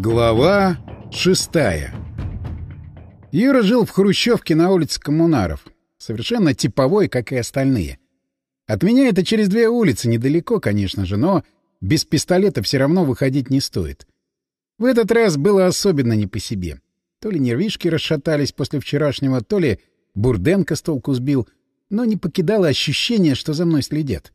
Глава шестая Юра жил в Хрущевке на улице Коммунаров. Совершенно типовой, как и остальные. От меня это через две улицы, недалеко, конечно же, но без пистолета все равно выходить не стоит. В этот раз было особенно не по себе. То ли нервишки расшатались после вчерашнего, то ли Бурденко с толку сбил, но не покидало ощущение, что за мной следят.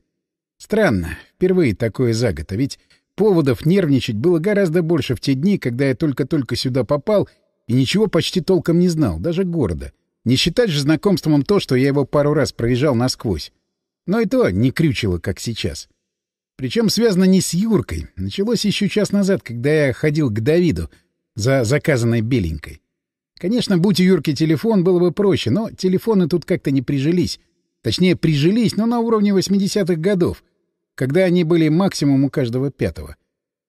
Странно, впервые такое за год, а ведь поводов нервничать было гораздо больше в те дни, когда я только-только сюда попал и ничего почти толком не знал, даже города. Не считать же знакомством то, что я его пару раз проезжал насквозь. Но и то не крючило, как сейчас. Причем связано не с Юркой. Началось еще час назад, когда я ходил к Давиду за заказанной беленькой. Конечно, будь у Юрки телефон, было бы проще, но телефоны тут как-то не прижились. Точнее, прижились, но на уровне 80-х годов, когда они были максимум у каждого пятого.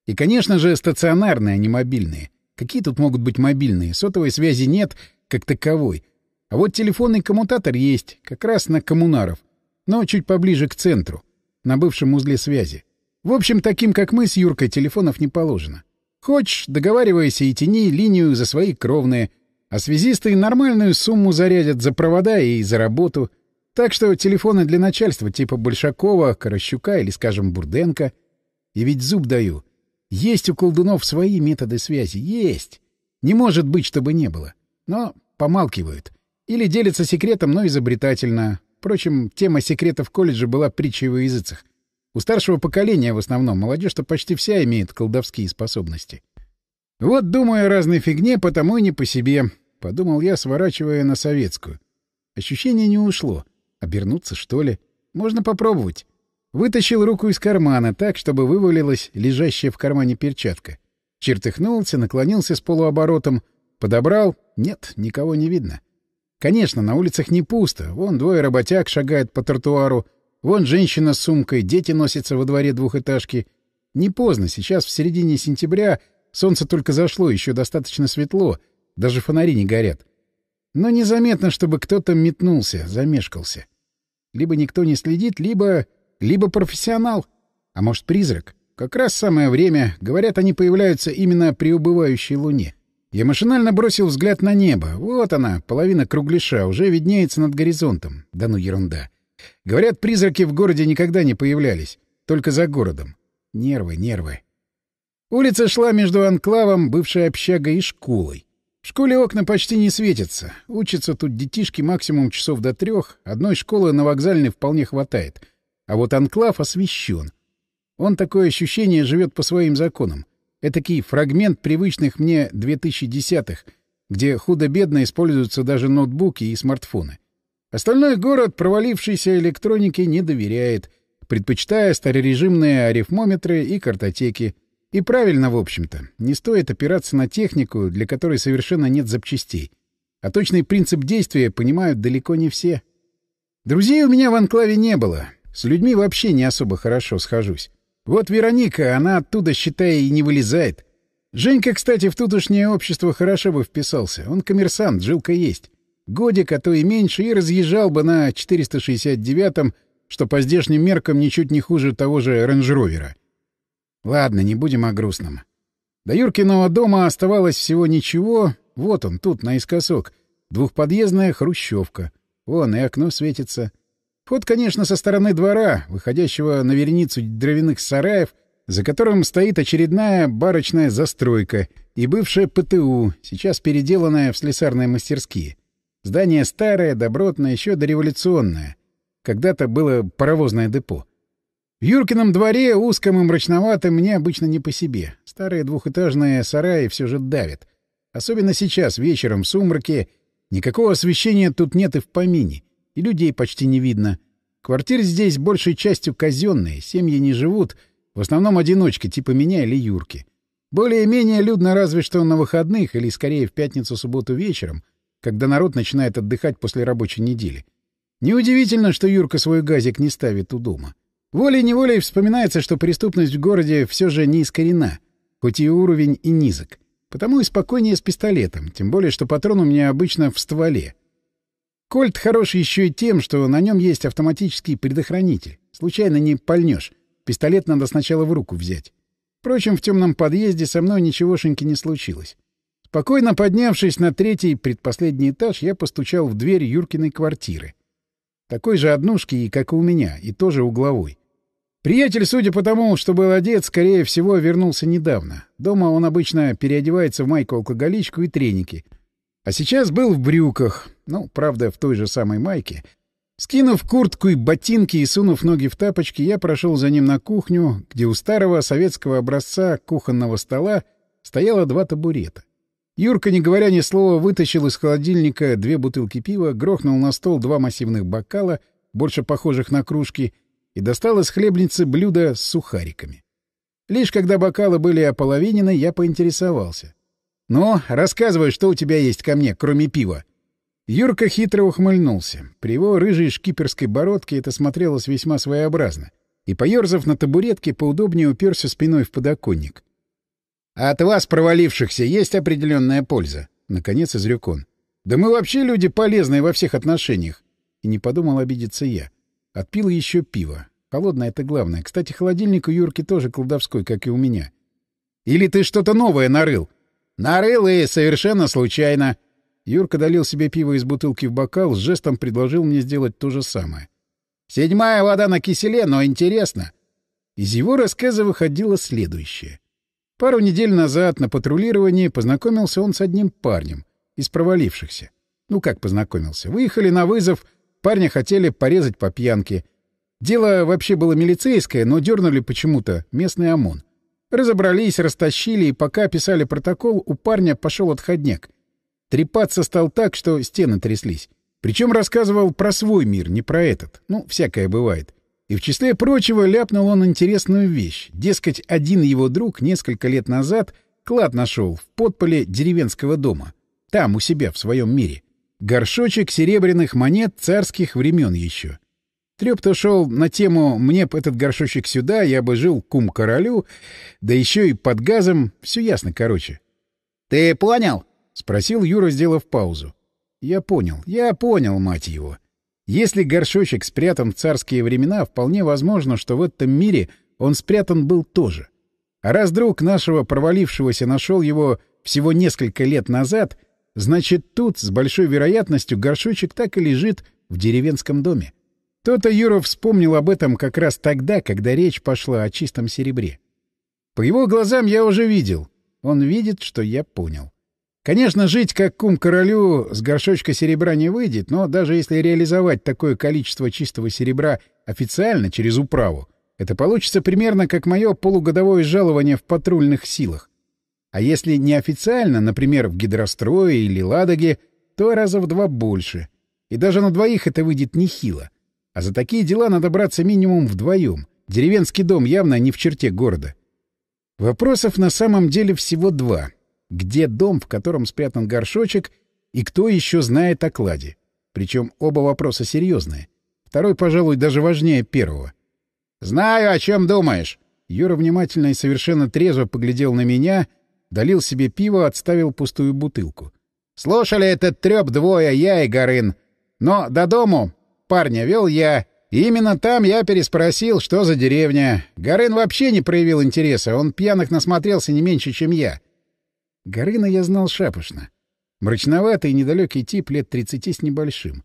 И, конечно же, стационарные, а не мобильные. Какие тут могут быть мобильные? Сотовой связи нет, как таковой. А вот телефонный коммутатор есть, как раз на коммунаров, но чуть поближе к центру, на бывшем узле связи. В общем, таким, как мы с Юркой, телефонов не положено. Хочешь, договаривайся и тяни линию за свои кровные, а связисты нормальную сумму зарядят за провода и за работу. Так что телефоны для начальства типа Большакова, Корощука или, скажем, Бурденко. И ведь зуб даю. Есть у колдунов свои методы связи. Есть. Не может быть, чтобы не было. Но помалкивают. Или делятся секретом, но изобретательно. Впрочем, тема секретов колледжа была притчей во языцах. У старшего поколения в основном молодежь-то почти вся имеет колдовские способности. Вот думаю о разной фигне, потому и не по себе, — подумал я, сворачивая на советскую. Ощущение не ушло. Обернуться, что ли? Можно попробовать. Вытащил руку из кармана так, чтобы вывалилась лежащая в кармане перчатка. Чертыхнулся, наклонился с полуоборотом, подобрал. Нет, никого не видно. Конечно, на улицах не пусто. Вон двое работяг шагают по тротуару. Вон женщина с сумкой, дети носятся во дворе двухэтажки. Не поздно, сейчас в середине сентября солнце только зашло, еще достаточно светло, даже фонари не горят. Но незаметно, чтобы кто-то метнулся, замешкался. Либо никто не следит, либо... либо профессионал. А может, призрак? Как раз самое время. Говорят, они появляются именно при убывающей луне. Я машинально бросил взгляд на небо. Вот она, половина кругляша, уже виднеется над горизонтом. Да ну ерунда. Говорят, призраки в городе никогда не появлялись. Только за городом. Нервы, нервы. Улица шла между анклавом, бывшей общагой и школой. В школе окна почти не светятся. Учатся тут детишки максимум часов до трех. Одной школы на вокзальной вполне хватает. А вот анклав освещен. Он такое ощущение живет по своим законам. Этакий фрагмент привычных мне 2010-х, где худо-бедно используются даже ноутбуки и смартфоны. Остальной город провалившейся электронике не доверяет, предпочитая старорежимные арифмометры и картотеки. И правильно, в общем-то. Не стоит опираться на технику, для которой совершенно нет запчастей. А точный принцип действия понимают далеко не все. Друзей у меня в анклаве не было. С людьми вообще не особо хорошо схожусь. Вот Вероника, она оттуда, считай, и не вылезает. Женька, кстати, в тутошнее общество хорошо бы вписался. Он коммерсант, жилка есть. Годик, а то и меньше, и разъезжал бы на 469-м, что по здешним меркам ничуть не хуже того же рейндж-ровера. Ладно, не будем о грустном. До Юркиного дома оставалось всего ничего. Вот он, тут, наискосок. Двухподъездная хрущевка. Вон, и окно светится. Вход, конечно, со стороны двора, выходящего на вереницу дровяных сараев, за которым стоит очередная барочная застройка и бывшая ПТУ, сейчас переделанная в слесарные мастерские. Здание старое, добротное, еще дореволюционное. Когда-то было паровозное депо. Юркином дворе, узком и мрачноватым, мне обычно не по себе. Старые двухэтажные сараи все же давят. Особенно сейчас, вечером, в сумраке. Никакого освещения тут нет и в помине и людей почти не видно. Квартиры здесь большей частью казенные, семьи не живут, в основном одиночки, типа меня или Юрки. Более-менее людно разве что на выходных или, скорее, в пятницу-субботу вечером, когда народ начинает отдыхать после рабочей недели. Неудивительно, что Юрка свой газик не ставит у дома. Волей-неволей вспоминается, что преступность в городе все же не искорена, хоть и уровень и низок. Потому и спокойнее с пистолетом, тем более, что патрон у меня обычно в стволе — Кольт хорош еще и тем, что на нем есть автоматический предохранитель. Случайно не пальнешь. Пистолет надо сначала в руку взять. Впрочем, в темном подъезде со мной ничегошеньки не случилось. Спокойно поднявшись на третий, предпоследний этаж, я постучал в дверь Юркиной квартиры. Такой же однушки, как и у меня, и тоже угловой. Приятель, судя по тому, что был одет, скорее всего, вернулся недавно. Дома он обычно переодевается в майку-алкоголичку и треники. А сейчас был в брюках, ну, правда, в той же самой майке, Скинув куртку и ботинки и сунув ноги в тапочки, я прошел за ним на кухню, где у старого советского образца кухонного стола стояло два табурета. Юрка, не говоря ни слова, вытащил из холодильника две бутылки пива, грохнул на стол два массивных бокала, больше похожих на кружки, и достал из хлебницы блюдо с сухариками. Лишь когда бокалы были ополовинены, я поинтересовался. — Ну, рассказывай, что у тебя есть ко мне, кроме пива. — Юрка хитро ухмыльнулся. При его рыжей шкиперской бородке это смотрелось весьма своеобразно. И, поерзав на табуретке, поудобнее уперся спиной в подоконник. — А от вас, провалившихся, есть определенная польза? — наконец изрек он. — Да мы вообще люди полезные во всех отношениях. И не подумал обидеться я. Отпил еще пиво. Холодное — это главное. Кстати, холодильник у Юрки тоже колдовской, как и у меня. — Или ты что-то новое нарыл? — Нарыл и совершенно случайно. Юрка долил себе пиво из бутылки в бокал, с жестом предложил мне сделать то же самое. «Седьмая вода на киселе, но интересно». Из его рассказа выходило следующее. Пару недель назад на патрулировании познакомился он с одним парнем из провалившихся. Ну как познакомился? Выехали на вызов, парня хотели порезать по пьянке. Дело вообще было милицейское, но дернули почему-то местный ОМОН. Разобрались, растащили, и пока писали протокол, у парня пошел отходняк. Трепаться стал так, что стены тряслись. Причем рассказывал про свой мир, не про этот. Ну, всякое бывает. И в числе прочего ляпнул он интересную вещь. Дескать, один его друг несколько лет назад клад нашел в подполе деревенского дома. Там, у себя, в своем мире. Горшочек серебряных монет царских времен еще. Треп-то шел на тему «мне б этот горшочек сюда, я бы жил кум-королю», да еще и под газом, все ясно, короче. — Ты понял? — спросил Юра, сделав паузу. «Я понял, я понял, мать его. Если горшочек спрятан в царские времена, вполне возможно, что в этом мире он спрятан был тоже. А раз друг нашего провалившегося нашел его всего несколько лет назад, значит, тут с большой вероятностью горшочек так и лежит в деревенском доме. То-то Юра вспомнил об этом как раз тогда, когда речь пошла о чистом серебре. По его глазам я уже видел. Он видит, что я понял. Конечно, жить как кум королю с горшочка серебра не выйдет, но даже если реализовать такое количество чистого серебра официально через управу, это получится примерно как мое полугодовое жалование в патрульных силах. А если неофициально, например, в гидрострое или Ладоге, то раза в два больше. И даже на двоих это выйдет нехило. А за такие дела надо браться минимум вдвоем. Деревенский дом явно не в черте города. Вопросов на самом деле всего два — где дом, в котором спрятан горшочек, и кто еще знает о кладе. Причем оба вопроса серьезные. Второй, пожалуй, даже важнее первого. «Знаю, о чем думаешь!» Юра внимательно и совершенно трезво поглядел на меня, долил себе пиво, отставил пустую бутылку. «Слушали этот трёп двое, я и Горын. Но до дому парня вел я, и именно там я переспросил, что за деревня. Горын вообще не проявил интереса, он пьяных насмотрелся не меньше, чем я. Горына я знал шапошно. Мрачноватый и недалекий тип лет тридцати с небольшим.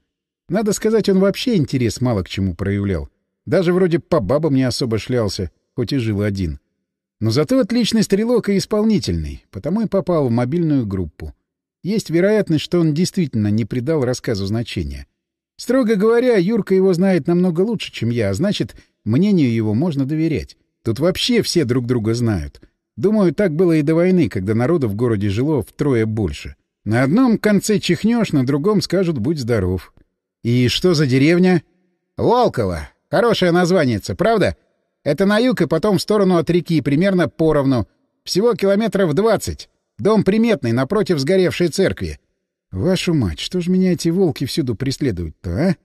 Надо сказать, он вообще интерес мало к чему проявлял. Даже вроде по бабам не особо шлялся, хоть и жил один. Но зато отличный стрелок и исполнительный, потому и попал в мобильную группу. Есть вероятность, что он действительно не придал рассказу значения. Строго говоря, Юрка его знает намного лучше, чем я, а значит, мнению его можно доверять. Тут вообще все друг друга знают. Думаю, так было и до войны, когда народу в городе жило втрое больше. На одном конце чихнешь, на другом скажут «будь здоров». И что за деревня? Волково. Хорошее название, правда? Это на юг и потом в сторону от реки, примерно поровну. Всего километров двадцать. Дом приметный, напротив сгоревшей церкви. Вашу мать, что ж меня эти волки всюду преследуют-то, а?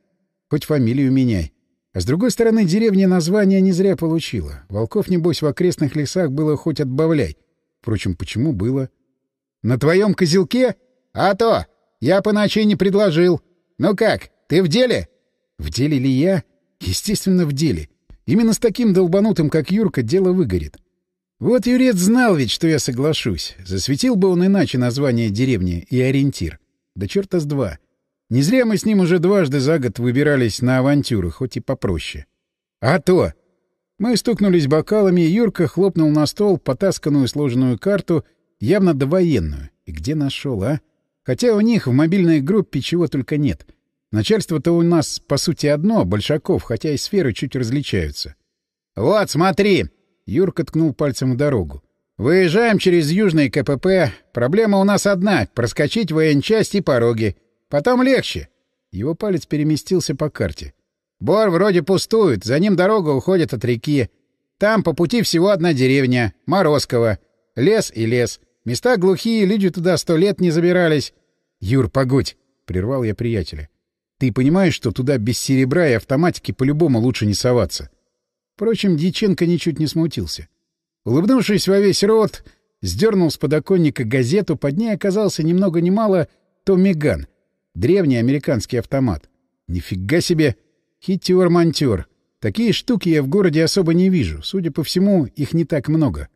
Хоть фамилию меняй. А с другой стороны, деревня название не зря получила. Волков, небось, в окрестных лесах было хоть отбавляй. Впрочем, почему было? — На твоем козелке? — А то! Я по ночи не предложил. Ну как, ты в деле? — В деле ли я? Естественно, в деле. Именно с таким долбанутым, как Юрка, дело выгорит. Вот Юрец знал ведь, что я соглашусь. Засветил бы он иначе название деревни и ориентир. Да черта с два. Не зря мы с ним уже дважды за год выбирались на авантюры, хоть и попроще. А то! Мы стукнулись бокалами, Юрка хлопнул на стол потасканную сложенную карту, явно довоенную. И где нашел, а? Хотя у них в мобильной группе чего только нет. Начальство-то у нас, по сути, одно, Большаков, хотя и сферы чуть различаются. «Вот, смотри!» — Юрка ткнул пальцем в дорогу. «Выезжаем через Южный КПП. Проблема у нас одна — проскочить военчасть и пороги. Потом легче». Его палец переместился по карте. «Бор вроде пустует, за ним дорога уходит от реки. Там по пути всего одна деревня — Морозково. Лес и лес. Места глухие, люди туда сто лет не забирались. — Юр, погодь! — прервал я приятеля. — Ты понимаешь, что туда без серебра и автоматики по-любому лучше не соваться? Впрочем, Дьяченко ничуть не смутился. Улыбнувшись во весь рот, сдернул с подоконника газету, под ней оказался ни много ни мало Томми Ган, древний американский автомат. Нифига себе! Хитер-монтер! Такие штуки я в городе особо не вижу. Судя по всему, их не так много.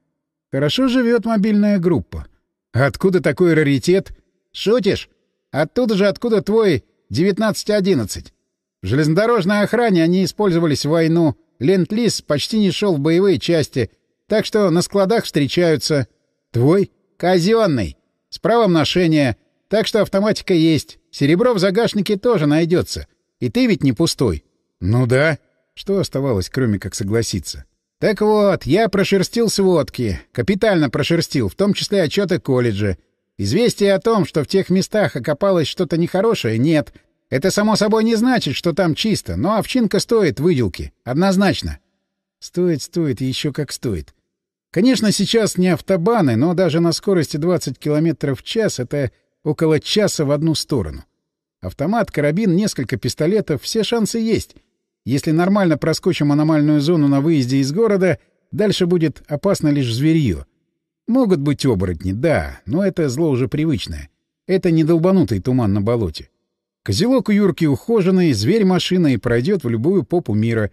Хорошо живет мобильная группа. А откуда такой раритет? Шутишь? Оттуда же, откуда твой 1911. В железнодорожной охране они использовались в войну. Ленд-лиз почти не шел в боевые части, так что на складах встречаются. Твой? Казенный. С правом ношения. Так что автоматика есть. Серебро в загашнике тоже найдется. И ты ведь не пустой. Ну да. Что оставалось, кроме как согласиться? Так вот, я прошерстил сводки. Капитально прошерстил, в том числе отчеты колледжа. Известие о том, что в тех местах окопалось что-то нехорошее, нет. Это, само собой, не значит, что там чисто, но овчинка стоит выделки. Однозначно. Стоит, стоит, еще как стоит. Конечно, сейчас не автобаны, но даже на скорости 20 км в час это около часа в одну сторону. Автомат, карабин, несколько пистолетов — все шансы есть — если нормально проскочим аномальную зону на выезде из города, дальше будет опасно лишь зверье. Могут быть оборотни, да, но это зло уже привычное. Это не долбанутый туман на болоте. Козелок у Юрки ухоженный, зверь-машина и пройдет в любую попу мира.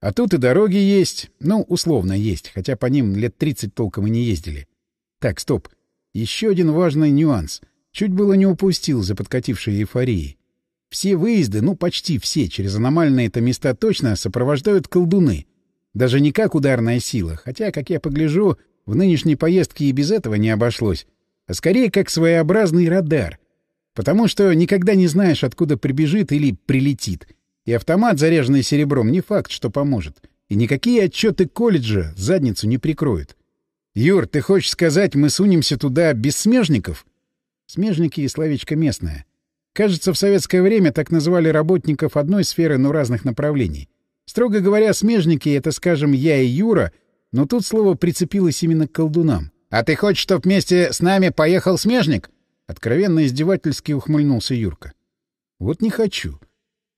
А тут и дороги есть, ну, условно есть, хотя по ним лет 30 толком и не ездили. Так, стоп. Еще один важный нюанс. Чуть было не упустил за подкатившей эйфорией. Все выезды, ну почти все, через аномальные-то места точно сопровождают колдуны. Даже не как ударная сила, хотя, как я погляжу, в нынешней поездке и без этого не обошлось, а скорее как своеобразный радар. Потому что никогда не знаешь, откуда прибежит или прилетит. И автомат, заряженный серебром, не факт, что поможет. И никакие отчеты колледжа задницу не прикроют. «Юр, ты хочешь сказать, мы сунемся туда без смежников?» Смежники и словечко местное. Кажется, в советское время так называли работников одной сферы, но разных направлений. Строго говоря, смежники — это, скажем, я и Юра, но тут слово прицепилось именно к колдунам. «А ты хочешь, чтоб вместе с нами поехал смежник?» Откровенно издевательски ухмыльнулся Юрка. «Вот не хочу.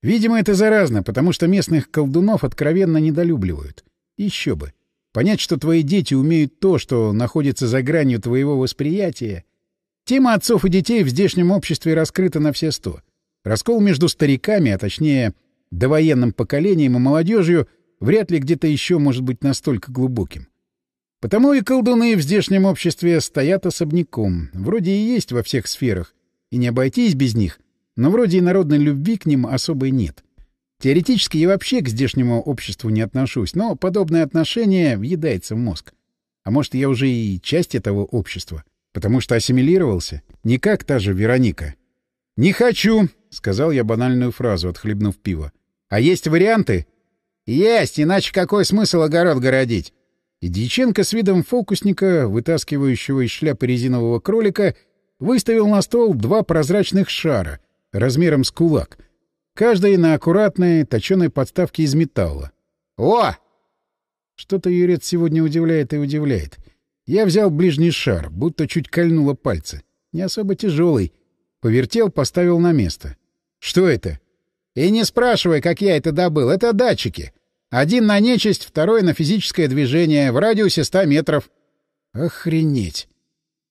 Видимо, это заразно, потому что местных колдунов откровенно недолюбливают. Еще бы. Понять, что твои дети умеют то, что находится за гранью твоего восприятия, Тема отцов и детей в здешнем обществе раскрыта на все сто. Раскол между стариками, а точнее довоенным поколением и молодежью, вряд ли где-то еще может быть настолько глубоким. Потому и колдуны в здешнем обществе стоят особняком. Вроде и есть во всех сферах, и не обойтись без них, но вроде и народной любви к ним особой нет. Теоретически я вообще к здешнему обществу не отношусь, но подобное отношение въедается в мозг. А может, я уже и часть этого общества — Потому что ассимилировался? Не как та же Вероника. «Не хочу!» — сказал я банальную фразу, отхлебнув пиво. «А есть варианты?» «Есть, иначе какой смысл огород городить?» И Дьяченко с видом фокусника, вытаскивающего из шляпы резинового кролика, выставил на стол два прозрачных шара размером с кулак, каждый на аккуратной точеной подставке из металла. «О!» Что-то Юрец сегодня удивляет и удивляет. Я взял ближний шар, будто чуть кольнуло пальцы. Не особо тяжелый. Повертел, поставил на место. Что это? И не спрашивай, как я это добыл. Это датчики. Один на нечисть, второй на физическое движение в радиусе 100 метров. Охренеть.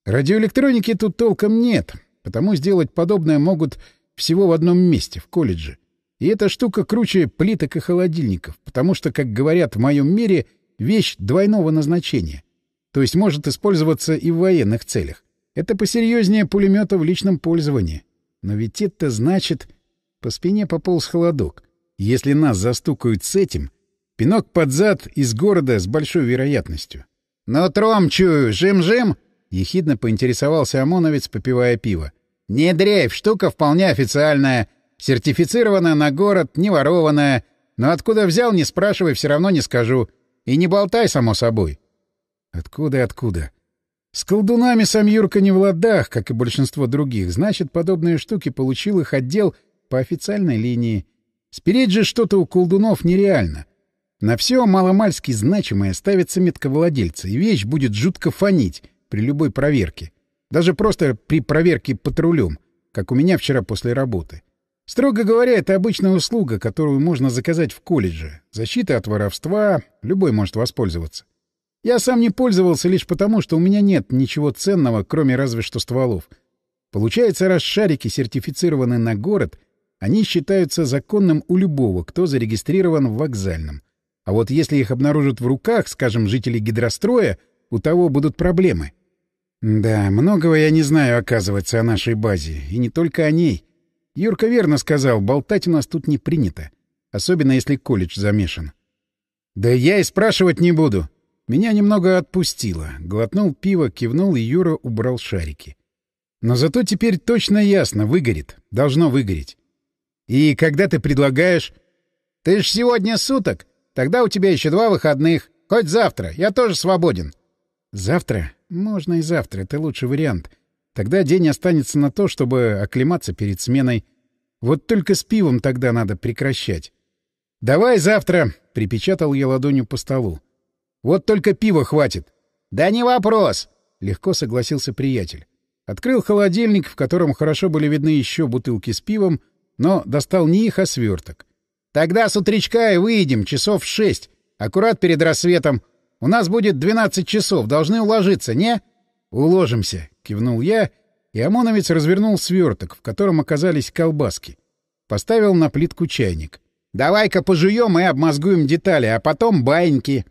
Радиоэлектроники тут толком нет, потому сделать подобное могут всего в одном месте, в колледже. И эта штука круче плиток и холодильников, потому что, как говорят в моем мире, вещь двойного назначения — То есть может использоваться и в военных целях. Это посерьезнее пулемета в личном пользовании. Но ведь это значит... По спине пополз холодок. Если нас застукают с этим, пинок под зад из города с большой вероятностью. — Но тром чую, жим-жим! — ехидно поинтересовался ОМОНовец, попивая пиво. — Не дрейф, штука вполне официальная, сертифицированная на город, не ворованная. Но откуда взял, не спрашивай, все равно не скажу. И не болтай, само собой. — Откуда, откуда? С колдунами сам Юрка не в ладах, как и большинство других. Значит, подобные штуки получил их отдел по официальной линии. Спереть же что-то у колдунов нереально. На все маломальски значимое ставится метка владельца, и вещь будет жутко фонить при любой проверке. Даже просто при проверке патрулем, как у меня вчера после работы. Строго говоря, это обычная услуга, которую можно заказать в колледже. Защита от воровства, любой может воспользоваться. Я сам не пользовался лишь потому, что у меня нет ничего ценного, кроме разве что стволов. Получается, раз шарики сертифицированы на город, они считаются законным у любого, кто зарегистрирован в вокзальном. А вот если их обнаружат в руках, скажем, жителей гидростроя, у того будут проблемы. Да, многого я не знаю, оказывается, о нашей базе. И не только о ней. Юрка верно сказал, болтать у нас тут не принято. Особенно, если колледж замешан. Да я и спрашивать не буду. Меня немного отпустило. Глотнул пиво, кивнул, и Юра убрал шарики. Но зато теперь точно ясно, выгорит. Должно выгореть. И когда ты предлагаешь... Ты ж сегодня суток. Тогда у тебя еще два выходных. Хоть завтра. Я тоже свободен. Завтра? Можно и завтра. Это лучший вариант. Тогда день останется на то, чтобы оклематься перед сменой. Вот только с пивом тогда надо прекращать. «Давай завтра!» — припечатал я ладонью по столу. Вот только пива хватит. — Да не вопрос, — легко согласился приятель. Открыл холодильник, в котором хорошо были видны еще бутылки с пивом, но достал не их, а сверток. — Тогда с утречка и выйдем, часов в шесть, аккурат перед рассветом. У нас будет двенадцать часов, должны уложиться, не? — Уложимся, — кивнул я, и ОМОНовец развернул сверток, в котором оказались колбаски. Поставил на плитку чайник. — Давай-ка пожуем и обмозгуем детали, а потом баиньки.